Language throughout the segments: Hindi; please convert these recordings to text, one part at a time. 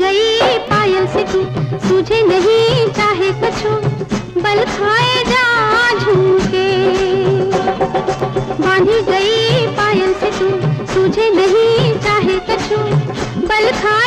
गई पायल से सूझे नहीं चाहे कछु बल खाए 你看。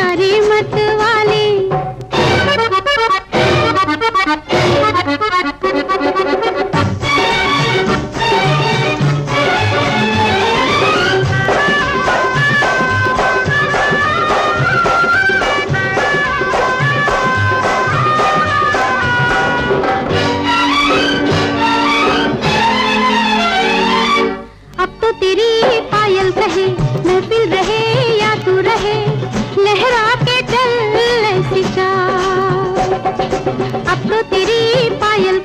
बजारी రుతిరి పాయల్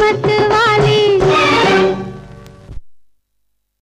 मत